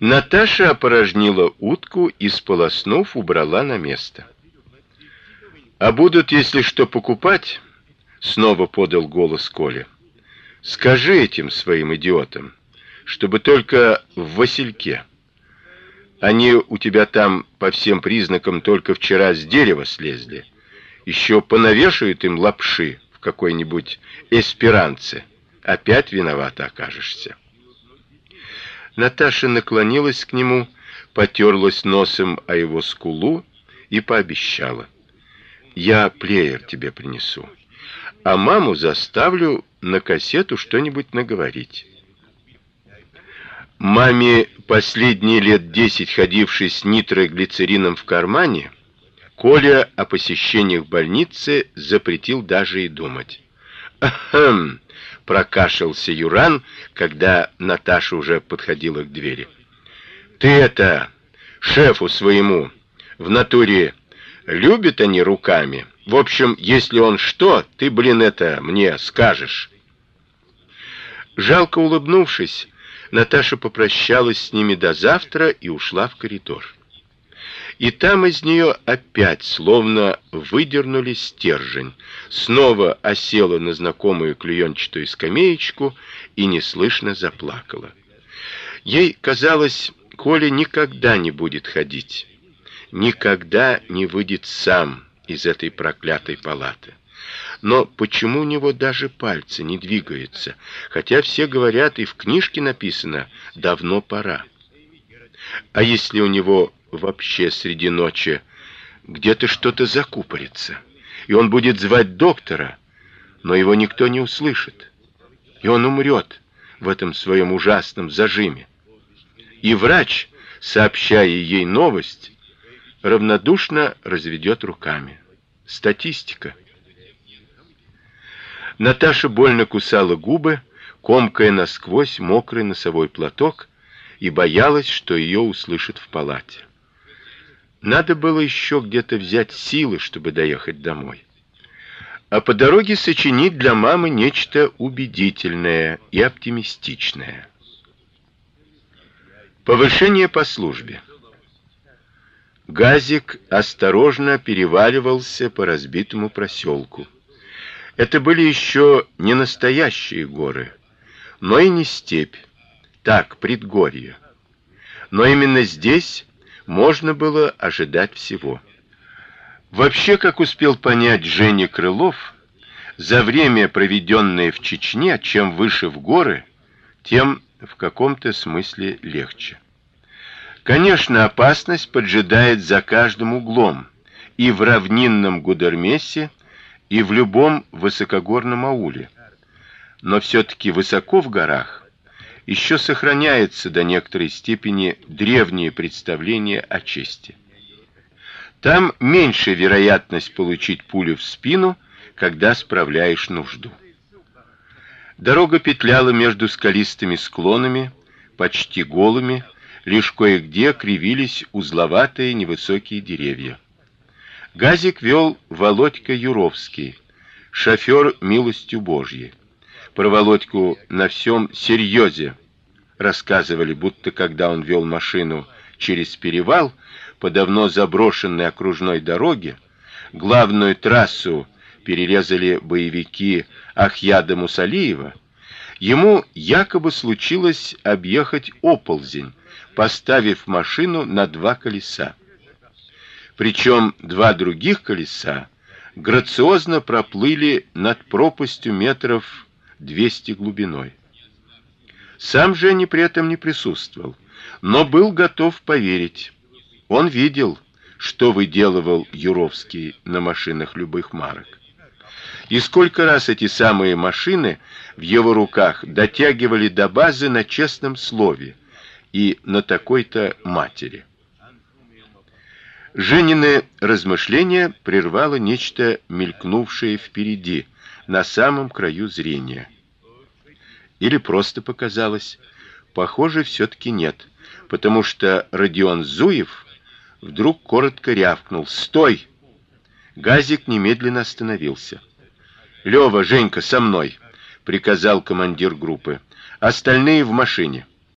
Наташа опорожнила утку и сполоснув, убрала на место. А будут, если что покупать, снова подал голос Коля. Скажи этим своим идиотам, чтобы только в Васильке. Они у тебя там по всем признакам только вчера с дерева слезли. Еще понавешают им лапши в какой-нибудь эсперанце. Опять виновата окажешься. Наташа наклонилась к нему, потерлась носом о его скулу и пообещала: "Я плеер тебе принесу, а маму заставлю на кассету что-нибудь наговорить". Маме, последние лет десять ходившей с нитроглицерином в кармане, Коля о посещениях больницы запретил даже и думать. Ахм, прокашлялся Юран, когда Наташа уже подходила к двери. Ты это шефу своему в натуре любят они руками. В общем, если он что, ты, блин, это мне скажешь. Жалко улыбнувшись, Наташа попрощалась с ними до завтра и ушла в коридор. И там из нее опять словно выдернули стержень, снова осела на знакомую клеенчатую скамеечку и неслышно заплакала. Ей казалось, Коля никогда не будет ходить, никогда не выйдет сам из этой проклятой палаты. Но почему у него даже пальцы не двигаются, хотя все говорят и в книжке написано: давно пора. А если у него вообще среди ночи где-то что-то закупорится, и он будет звать доктора, но его никто не услышит, и он умрет в этом своем ужасном зажиме. И врач, сообщая ей новость, равнодушно разведет руками. Статистика. Наташа больно кусала губы, комкая насквозь мокрый носовой платок и боялась, что ее услышат в палате. Надо было еще где-то взять силы, чтобы доехать домой. А по дороге сочинить для мамы нечто убедительное и оптимистичное. Повышение по службе. Газик осторожно переваливался по разбитому проселку. Это были еще не настоящие горы, но и не степь, так, предгорье. Но именно здесь можно было ожидать всего. Вообще, как успел понять Женя Крылов, за время, проведенное в Чечне, чем выше в горы, тем в каком-то смысле легче. Конечно, опасность поджидает за каждым углом, и в равнинном Гудермесе, и в любом высокогорном ауле. Но все таки высоко в горах еще сохраняется до некоторой степени древнее представление о чести. Там меньше вероятность получить пулю в спину, когда справляешь нужду. Дорога петляла между скалистыми склонами, почти голыми, лишь кое-где кривились узловатые невысокие деревья. Газик вел Володька Юровский, шофер милостью Божьей про Володьку на всем серьезе рассказывали, будто когда он вел машину через перевал по давно заброшенной окружной дороге, главную трассу перерезали боевики Ахьяда Мусалиева, ему якобы случилось объехать оползень, поставив машину на два колеса. Причем два других колеса грациозно проплыли над пропастью метров 200 глубиной. Сам Женя при этом не присутствовал, но был готов поверить. Он видел, что выделывал Юровский на машинах любых марок. И сколько раз эти самые машины в его руках дотягивали до базы на честном слове и на такой-то матери. Женины размышления прервало нечто мелькнувшее впереди на самом краю зрения. Или просто показалось? Похоже, все таки нет, потому что Родион Зуев вдруг коротко рявкнул: "Стой!" Газик немедленно остановился. "Лёва, Женька, со мной", приказал командир группы. "Остальные в машине".